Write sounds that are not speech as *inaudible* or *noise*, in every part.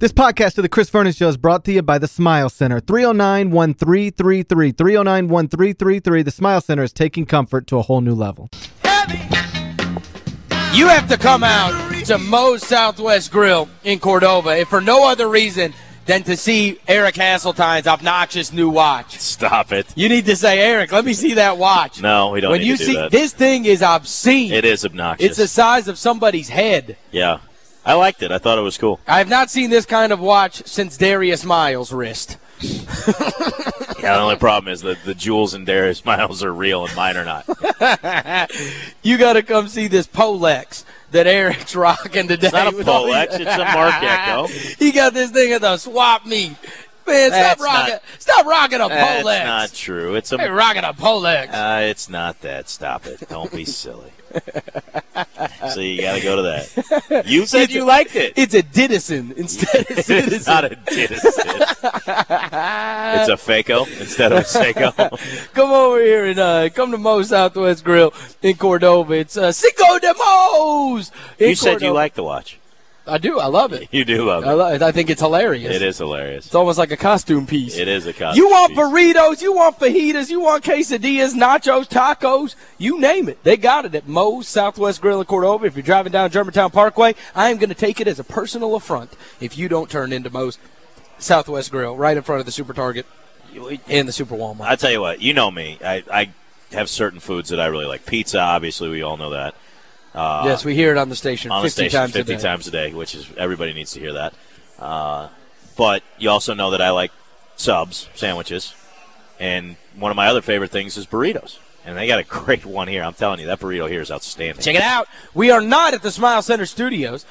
This podcast of the Chris Vernon Show is brought to you by the Smile Center. 309-1333. 309-1333. The Smile Center is taking comfort to a whole new level. You have to come out to Moe's Southwest Grill in Cordova, if for no other reason than to see Eric Hasseltine's obnoxious new watch. Stop it. You need to say, Eric, let me see that watch. No, we don't when need you to do see that. This thing is obscene. It is obnoxious. It's the size of somebody's head. Yeah. I liked it. I thought it was cool. I have not seen this kind of watch since Darius Miles' wrist. *laughs* Yeah, the only problem is that the jewels and Darius Miles are real and mine are not. *laughs* you got to come see this Polex that Eric's rocking today. It's not a Polex. It's a Mark *laughs* Echo. he got this thing at the swap meet. Man, stop That's rocking. not- stop rocking a Polex. That's not true. It's a. Hey, rocking a Polex. Uh, it's not that. Stop it. Don't be silly. *laughs* so you got to go to that. You said It's you a- liked it. It's a Didison instead of *laughs* It's not a Didison. it's a Faco instead of a Seiko. *laughs* come over here and uh, come to Moe's Southwest Grill in Cordova. It's uh, Cinco de Moe's. in You said you liked the watch. I do. I love it. You do love I, it. lo- I think it's hilarious. It is hilarious. It's almost like a costume piece. It is a costume. You want piece. burritos, you want fajitas, you want quesadillas, nachos, tacos, you name it. They got it at Moe's Southwest Grill in Cordova. If you're driving down Germantown Parkway, I am going to take it as a personal affront if you don't turn into Moe's Southwest Grill right in front of the Super Target and the Super Walmart. I tell you what, you know me. I, I have certain foods that I really like. Pizza, obviously, we all know that. Uh, yes, we hear it on the station on the 50 station times 50 a day. times a day, which is everybody needs to hear that. Uh, but you also know that I like subs, sandwiches, and one of my other favorite things is burritos. And they got a *laughs* great one here. I'm telling you, that burrito here is outstanding. Check it out. We are not at the Smile Center studios.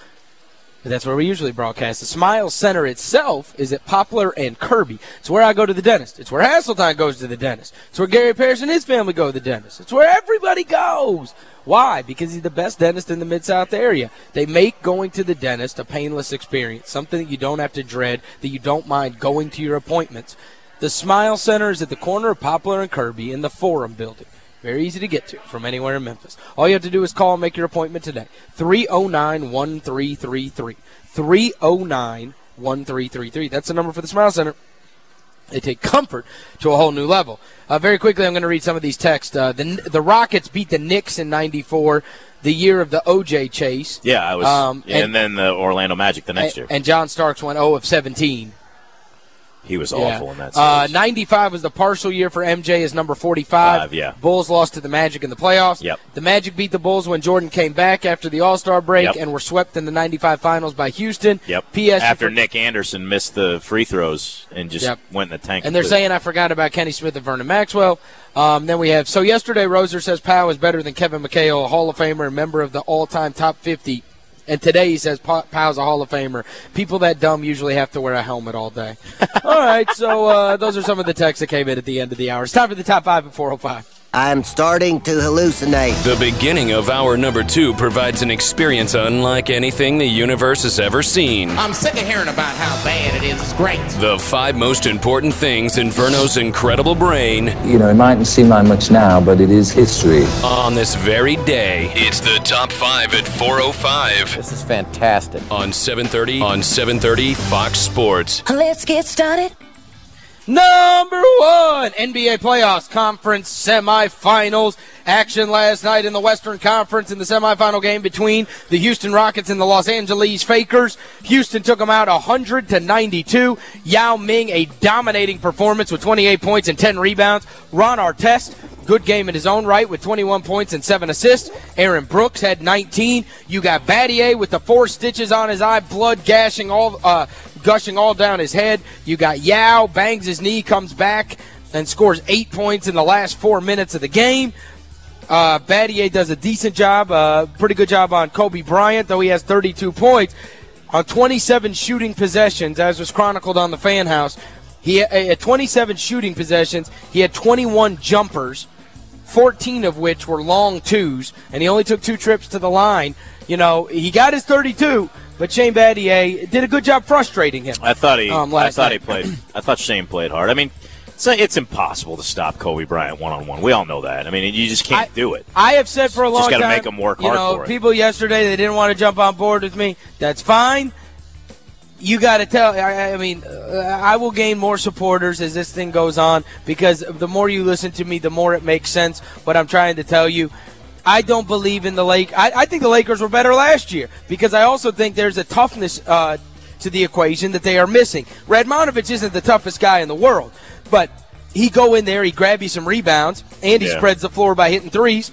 That's where we usually broadcast. The Smile Center itself is at Poplar and Kirby. It's where I go to the dentist. It's where Hasseltine goes to the dentist. It's where Gary Parrish and his family go to the dentist. It's where everybody goes. Why? Because he's the best dentist in the Mid-South area. They make going to the dentist a painless experience, something that you don't have to dread, that you don't mind going to your appointments. The Smile Center is at the corner of Poplar and Kirby in the Forum building. Very easy to get to from anywhere in Memphis. All you have to do is call and make your appointment today. 309 1333. 309 1333. That's the number for the Smile Center. They take comfort to a whole new level. Uh, very quickly, I'm going to read some of these texts. Uh, the, the Rockets beat the Knicks in 94, the year of the OJ chase. Yeah, I was. Um, and, and- then the Orlando Magic the next and, year. and John Starks went 0 of 17. He was Yeah. awful in that Uh, 95 was the partial year for MJ as number 45. Five, yeah. Bulls lost to the Magic in the playoffs. Yep. The Magic beat the Bulls when Jordan came back after the All-Star break Yep. and were swept in the 95 finals by Houston. Yep. PS After Nick Anderson missed the free throws and just Yep. went in the tank. And they're saying I forgot about Kenny Smith and Vernon Maxwell. Um, then we have so yesterday Roser says Pau is better than Kevin McHale, a Hall of Famer and member of the all-time top 50. And today he says Pau's a Hall of Famer. People that dumb usually have to wear a helmet all day. *laughs* all right, so uh, those are some of the texts that came in at the end of the hour. It's time for the top five at 405. I'm starting to hallucinate. The beginning of hour number two provides an experience unlike anything the universe has ever seen. I'm sick of hearing about how bad it is. It's great. The five most important things in Verno's incredible brain You know, it mightn't seem like much now, but it is history. on this very day. It's the top five at 405 This is fantastic. on 730 on 730 Fox Sports. Let's get started. Number one, NBA playoffs conference semifinals. Action last night in the Western Conference in the semifinal game between the Houston Rockets and the Los Angeles Fakers. Houston took them out 100 to 92. Yao Ming, a dominating performance with 28 points and 10 rebounds. Ron Artest, good game in his own right with 21 points and 7 assists. Aaron Brooks had 19. You got Battier with the four stitches on his eye, blood gashing all, uh, gushing all down his head. You got Yao, bangs his knee, comes back, and scores eight points in the last four minutes of the game. Uh, Battier does a decent job, uh, pretty good job on Kobe Bryant, though he has 32 points. On 27 shooting possessions, as was chronicled on the FanHouse, he had 27 shooting possessions. He had 21 jumpers, 14 of which were long twos, and he only took two trips to the line. You know, he got his 32, but Shane Battier did a good job frustrating him. I thought he. Um, I thought he played. I thought Shane played hard. I mean, it's, it's impossible to stop Kobe Bryant one on one. We all know that. I mean, you just can't I- do it. I have said for a long Just gotta time. make 'em work you hard know, for it. people yesterday they didn't want to jump on board with me. That's fine. you got to tell. I, I mean, uh, I will gain more supporters as this thing goes on because the more you listen to me, the more it makes sense. What I'm trying to tell you. I don't believe in the Lake. I, I think the Lakers were better last year because I also think there's a toughness uh, to the equation that they are missing. Radmanovic isn't the toughest guy in the world, but he go in there, he grab you some rebounds, and he Yeah. spreads the floor by hitting threes.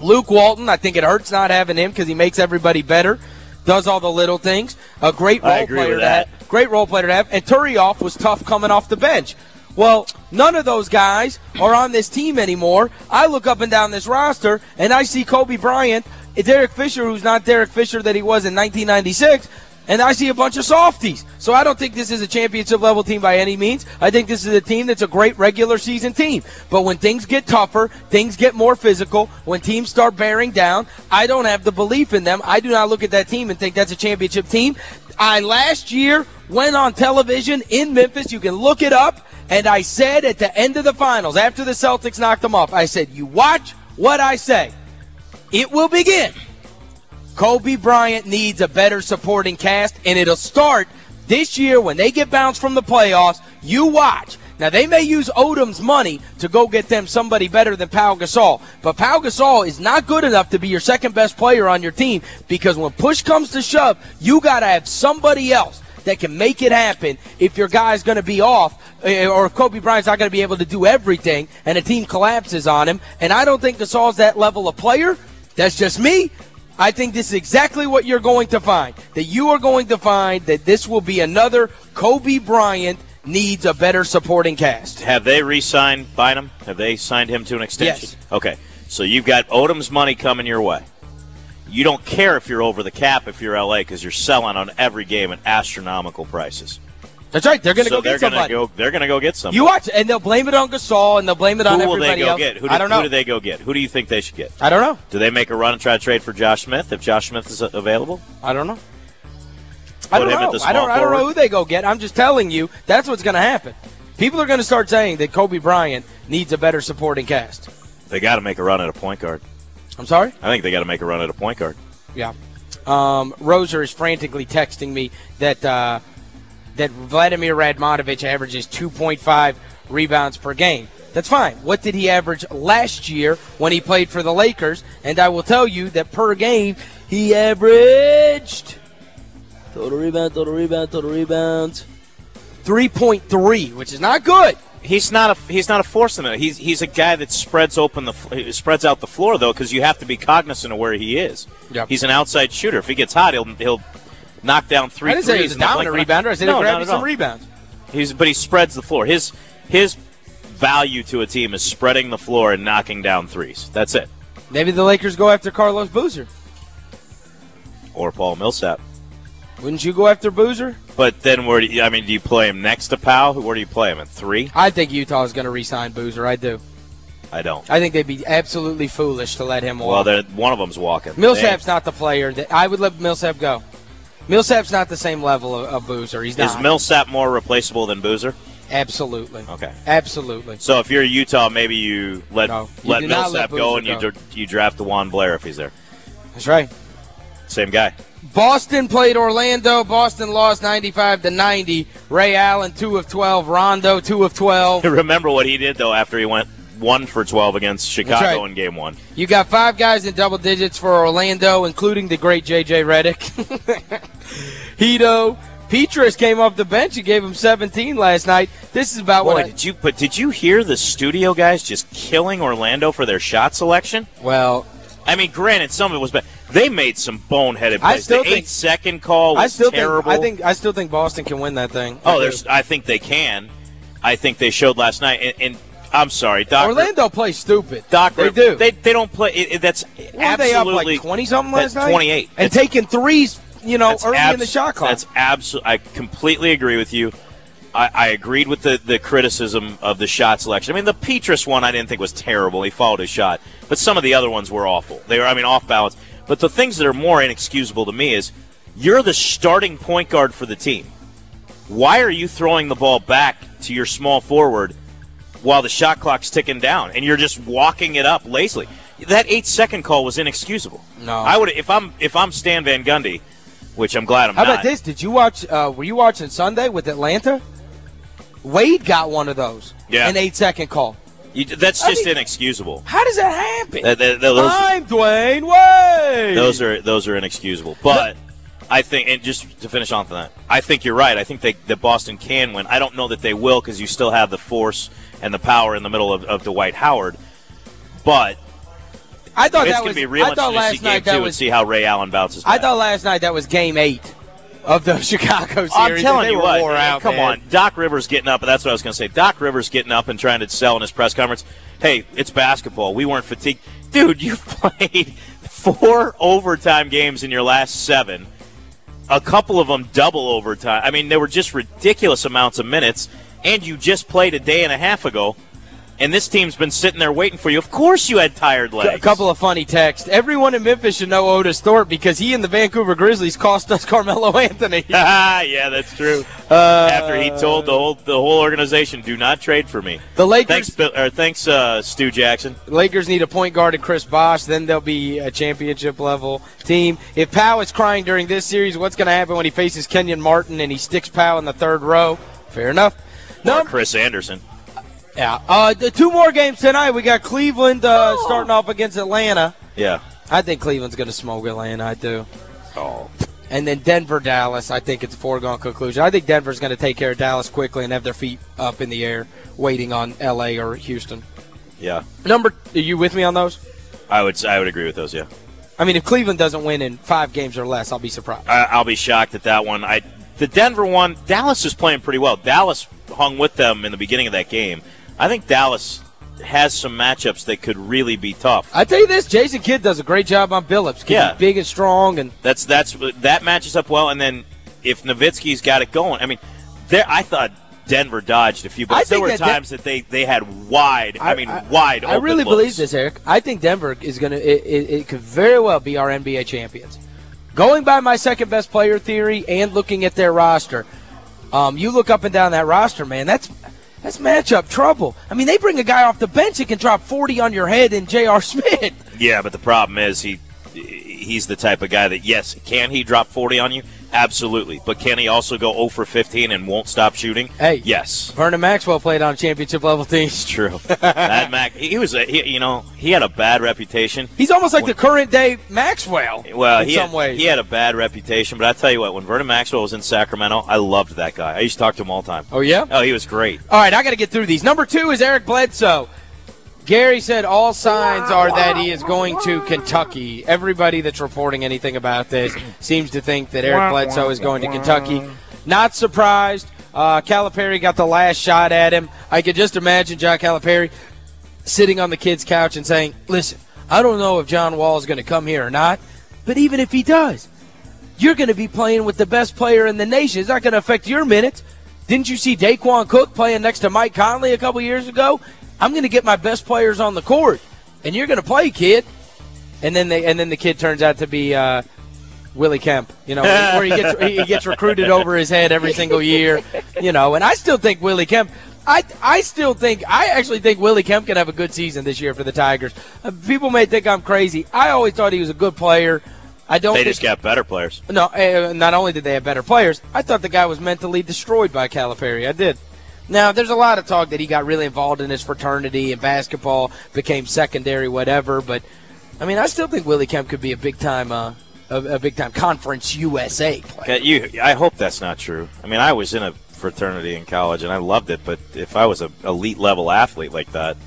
Luke Walton, I think it hurts not having him because he makes everybody better, does all the little things. A great role player with to have. that. Great role player to have. And Turiaf was tough coming off the bench. Well, none of those guys are on this team anymore. I look up and down this roster, and I see Kobe Bryant, Derek Fisher, who's not Derek Fisher that he was in 1996, and I see a bunch of softies. So I don't think this is a championship level team by any means. I think this is a team that's a great regular season team. But when things get tougher, things get more physical, when teams start bearing down, I don't have the belief in them. I do not look at that team and think that's a championship team. I last year went on television in Memphis. You can look it up. And I said at the end of the finals, after the Celtics knocked them off, I said, You watch what I say. It will begin. Kobe Bryant needs a better supporting cast, and it'll start this year when they get bounced from the playoffs. You watch. Now, they may use Odom's money to go get them somebody better than Pau Gasol, but Pau Gasol is not good enough to be your second best player on your team because when push comes to shove, you got to have somebody else that can make it happen if your guy's going to be off eh, or if Kobe Bryant's not going to be able to do everything and a team collapses on him. And I don't think Gasol's that level of player. That's just me. I think this is exactly what you're going to find. That you are going to find that this will be another Kobe Bryant needs a better supporting cast. Have they re-signed Bynum? Have they signed him to an extension? Yes. Okay, so you've got Odom's money coming your way. You don't care if you're over the cap if you're LA because you're selling on every game at astronomical prices. That's right. They're going to so go they're get somebody. go. They're going to go get somebody. You watch, and they'll blame it on Gasol, and they'll blame it on who will everybody they go else. do, I don't know. Who do they go get? Who do you think they should get? I don't know. Do they make a run and try to trade for Josh Smith if Josh Smith is available? I don't know. I don't know. I don't. I don't know who they go get. I'm just telling you that's what's going to happen. People are going to start saying that Kobe Bryant needs a better supporting cast. They got to make a run at a point guard. I'm sorry. I think they got to make a run at a point guard. Yeah. Um, Roser is frantically texting me that uh, that Vladimir Radmanovic averages 2.5 rebounds per game. That's fine. What did he average last year when he played for the Lakers? And I will tell you that per game he averaged total rebound, total rebound, total rebounds 3.3, which is not good. He's not a he's not a force in it. He's he's a guy that spreads open the fl- spreads out the floor though because you have to be cognizant of where he is. Yep. He's an outside shooter. If he gets hot, he'll he'll knock down three I didn't say he threes was and the down a blink of an rebounder. I said no, he grabbed not some rebounds. He's but he spreads the floor. His his value to a team is spreading the floor and knocking down threes. That's it. Maybe the Lakers go after Carlos Boozer. Or Paul Millsap. Wouldn't you go after Boozer? But then where do you, I mean, do you play him next to Pau? Where do you play him at three? I think Utah is going to re-sign Boozer. I do. I don't. I think they'd be absolutely foolish to let him walk. Well, one of them's walking. Millsap's not the player that I would let Millsap go. Millsap's not the same level of, of Boozer. He's not. Is. Millsap more replaceable than Boozer? absolutely. Okay. Absolutely. So if you're Utah, maybe you let No, you let Millsap let go and you go. dr- you draft DeJuan Blair if he's there. That's right. Same guy. Boston played Orlando. Boston lost 95 to 90. Ray Allen 2 of 12. Rondo 2 of 12. *laughs* Remember what he did though after he went one for twelve against Chicago right. in Game One. You got five guys in double digits for Orlando, including the great J.J. Redick. *laughs* Hito. Pietrus came off the bench and gave him 17 last night. This is about Boy, what I, did you but did you hear the studio guys just killing Orlando for their shot selection? well, I mean, granted, some of it was bad. They made some boneheaded I plays. still the think- eight second call was I still terrible. think I think I still think Boston can win that thing. Oh, there's. I think they can. I think they showed last night. And, and I'm sorry, Doc. Orlando plays stupid. Doc, they do. They, they don't play. It, it- that's Weren't they up absolutely like 20 something last that's night? 28. And That's- taking threes, you know, early in the shot clock. That's absolutely. I completely agree with you. I, I agreed with the, the criticism of the shot selection. I mean, the Pietrus one I didn't think was terrible. He followed his shot, but some of the other ones were awful. They were, I mean, off balance. But the things that are more inexcusable to me is you're the starting point guard for the team. Why are you throwing the ball back to your small forward while the shot clock's ticking down and you're just walking it up lazily? That eight second call was inexcusable. No. I would if I'm if I'm Stan Van Gundy, which I'm glad I'm How not. about this? Did you watch? Uh, were you watching Sunday with Atlanta? Wade got one of those. Yeah. An eight second call. You, that's I just mean- inexcusable. How does that happen? That- that- that- those, I'm Dwyane Wade. those are those are inexcusable. But I think, and just to finish on that, I think you're right. I think they, that Boston can win. I don't know that they will because you still have the force and the power in the middle of, of Dwight Howard. But I thought it's that was. be real I thought last see game night two that and was. see how Ray Allen bounces I thought last night that was game eight of the *laughs* Chicago series. I'm telling They you what. out, come man. on, Doc Rivers getting up, and that's what I was going to say. Doc Rivers getting up and trying to sell in his press conference. Hey, it's basketball. We weren't fatigued, dude. You *laughs* played four overtime games in your last seven. A couple of them double overtime. I mean, they were just ridiculous amounts of minutes. And you just played a day and a half ago, and this team's been sitting there waiting for you. Of course, you had tired legs. A couple of funny texts. Everyone in Memphis should know Otis Thorpe because he and the Vancouver Grizzlies cost us *laughs* Carmelo Anthony. *laughs* yeah, that's true. Uh, After he told the whole the whole organization, "Do not trade for me." The Lakers, Thanks, Bill, or thanks, uh, Stu Jackson. Lakers need a point guard at Chris Bosh. Then they'll be a championship level team. If Pau is crying during this series, what's going to happen when he faces Kenyon Martin and he sticks Pau in the third row? Fair enough. Or No, Chris Andersen. Yeah. Uh, the two more games tonight. We got Cleveland uh, starting off against Atlanta. Yeah. I think Cleveland's going to smoke Atlanta. I do. Oh. And then Denver, Dallas. I think it's a foregone conclusion. I think Denver's going to take care of Dallas quickly and have their feet up in the air, waiting on L.A. or Houston. Yeah. Number, are you with me on those? I would I would agree with those. Yeah. I mean, if Cleveland doesn't win in five games or less, I'll be surprised. I, I'll be shocked at that one. I the Denver one. Dallas is playing pretty well. Dallas hung with them in the beginning of that game. I think Dallas has some matchups that could really be tough. I tell you this, Jason Kidd does a great job on Billups. Yeah. he's big and strong, and That's that's that matches up well. And then if Nowitzki's got it going, I mean, there I thought Denver dodged a few, but there were that De- times that they they had wide. I, mean, wide. I really looks. believe this, Eric. I think Denver is going to. It could very well be our NBA champions. Going by my second best player theory and looking at their roster, um, you look up and down that roster, man. That's that's matchup trouble. I mean, they bring a guy off the bench that can drop forty on your head in J.R. Smith. Yeah, but the problem is he he's the type of guy that yes, can he drop 40 on you? Absolutely. But can he also go 0 for 15 and won't stop shooting? Hey. Yes. Vernon Maxwell played on championship level teams. It's true. that Mac he was a, he, you know, he had a bad reputation. He's almost like the current day Maxwell. Well, in he some had, ways. he had a bad reputation, but I tell you what, when Vernon Maxwell was in Sacramento, I loved that guy. I used to talk to him all the time. Oh yeah. Oh, he was great. All right, I got to get through these. Number two is Eric Bledsoe. Gary said all signs are that he is going to Kentucky. Everybody that's reporting anything about this seems to think that Eric Bledsoe is going to Kentucky. Not surprised. Uh, Calipari got the last shot at him. I could just imagine John Calipari sitting on the kid's couch and saying, "Listen, I don't know if John Wall is going to come here or not, but even if he does, you're going to be playing with the best player in the nation. It's not going to affect your minutes. Didn't you see Daequan Cook playing next to Mike Conley a couple years ago? I'm going to get my best players on the court, and you're going to play, kid. And then they and then the kid turns out to be uh, Willie Kemp, you know, where he gets he gets recruited over his head every single year, you know. And I still think Willie Kemp. I, I still think I actually think Willie Kemp can have a good season this year for the Tigers. Uh, people may think I'm crazy. I always thought he was a good player. I don't. They just got better players. no, uh, not only did they have better players, I thought the guy was mentally destroyed by Calipari. I did. Now, there's a lot of talk that he got really involved in his fraternity and basketball became secondary, whatever. But I mean, I still think Willie Kemp could be a big time, uh, a, a big time Conference USA player. You, I hope that's not true. I mean, I was in a fraternity in college and I loved it, but if I was an elite level athlete like that,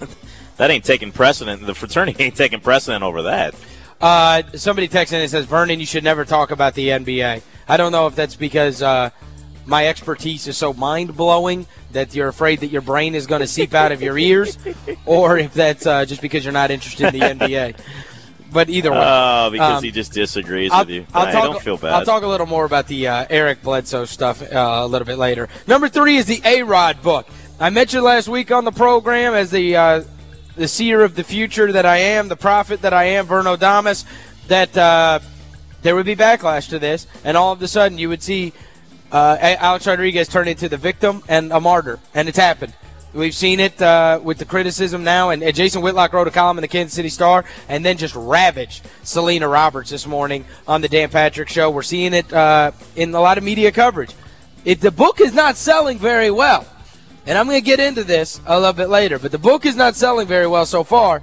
*laughs* that ain't taking precedent. The fraternity *laughs* ain't taking precedent over that. Uh, somebody texts in and says, Vernon, you should never talk about the NBA. I don't know if that's because uh, my expertise is so mind blowing that you're afraid that your brain is going to seep out of your ears, or if that's uh, just because you're not interested in the NBA. But either way. Oh, because Um, he just disagrees I'll, with you. I'll I talk, don't feel bad. I'll talk a little more about the uh, Eric Bledsoe stuff uh, a little bit later. Number three is the A Rod book. I mentioned last week on the program as the uh, the seer of the future that I am, the prophet that I am, Verno Damas, that uh, there would be backlash to this, and all of a sudden you would see uh, Alex Rodriguez turned into the victim and a martyr, and it's happened. We've seen it uh, with the criticism now, and, and, Jason Whitlock wrote a column in the Kansas City Star, and then just ravaged Selena Roberts this morning on the Dan Patrick Show. We're seeing it uh, in a lot of media coverage. If the book is not selling very well, and I'm going to get into this a little bit later, but the book is not selling very well so far.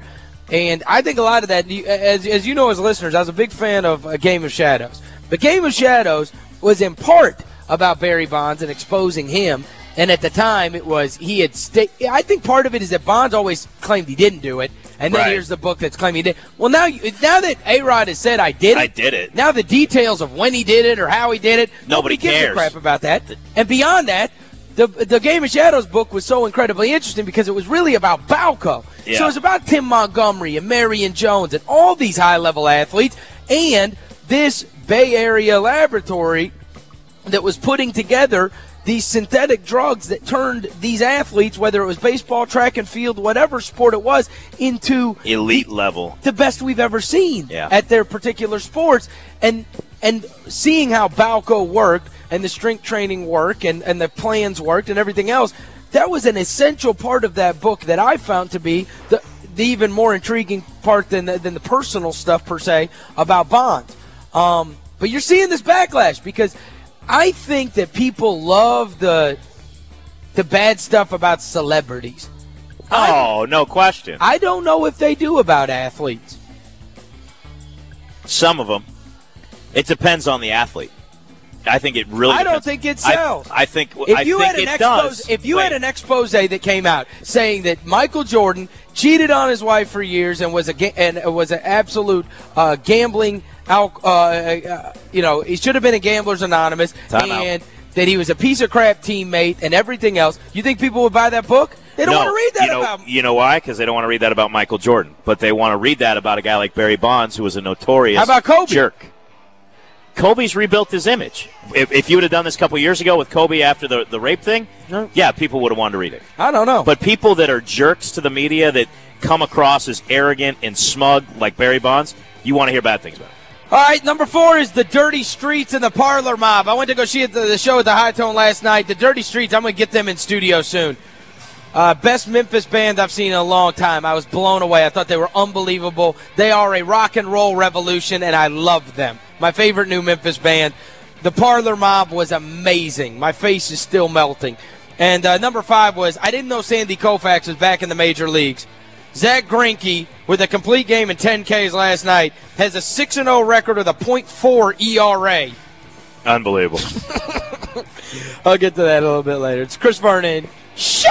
And I think a lot of that, as, as you know as listeners, I was a big fan of A Game of Shadows. The Game of Shadows was in part about Barry Bonds and exposing him. And at the time, it was he had. Sta- I think part of it is that Bonds always claimed he didn't do it, and then right. here's the book that's claiming he did. Well, now now that A Rod has said I did it, I did it. Now the details of when he did it or how he did it, nobody, nobody gives a crap about that. And beyond that, the the Game of Shadows book was so incredibly interesting because it was really about Balco. Yeah. So it was about Tim Montgomery and Marion Jones and all these high level athletes and this Bay Area laboratory that was putting together these synthetic drugs that turned these athletes, whether it was baseball, track and field, whatever sport it was, into elite level, the best we've ever seen yeah. at their particular sports, and and seeing how Balco worked and the strength training work and and the plans worked and everything else. That was an essential part of that book that I found to be the, the even more intriguing part than the, than the personal stuff per se about Bond. Um, but you're seeing this backlash because I think that people love the the bad stuff about celebrities. Oh, I, no question. I don't know if they do about athletes. Some of them. It depends on the athlete. I think it really. I don't think it sells. I, I think if I you think had an expose, does. if you wait. had an expose that came out saying that Michael Jordan cheated on his wife for years and was a and was an absolute uh, gambling out, uh, uh, you know, he should have been in Gamblers Anonymous, Time and out. that he was a piece of crap teammate and everything else. You think people would buy that book? They don't no, want to read that you know, about. You know why? Because they don't want to read that about Michael Jordan, but they want to read that about a guy like Barry Bonds, who was a notorious How about Kobe? jerk. Kobe's rebuilt his image. If, if you would have done this a couple years ago with Kobe after the, the rape thing, no. yeah, people would have wanted to read it. I don't know. But people that are jerks to the media that come across as arrogant and smug like Barry Bonds, you want to hear bad things about. All right, number four is the Dirty Streets and the Parlor Mob. I went to go see the, show at the Hi-Tone last night. The Dirty Streets, I'm going to get them in studio soon. Uh, best Memphis band I've seen in a long time. I was blown away. I thought they were unbelievable. They are a rock and roll revolution, and I love them. My favorite new Memphis band. The Parlor Mob was amazing. My face is still melting. And uh, number five was I didn't know Sandy Koufax was back in the major leagues. Zack Greinke, with a complete game and 10 Ks last night, has a 6 0 record with a .4 ERA. Unbelievable. *laughs* I'll get to that a little bit later. It's Chris Vernon. Show!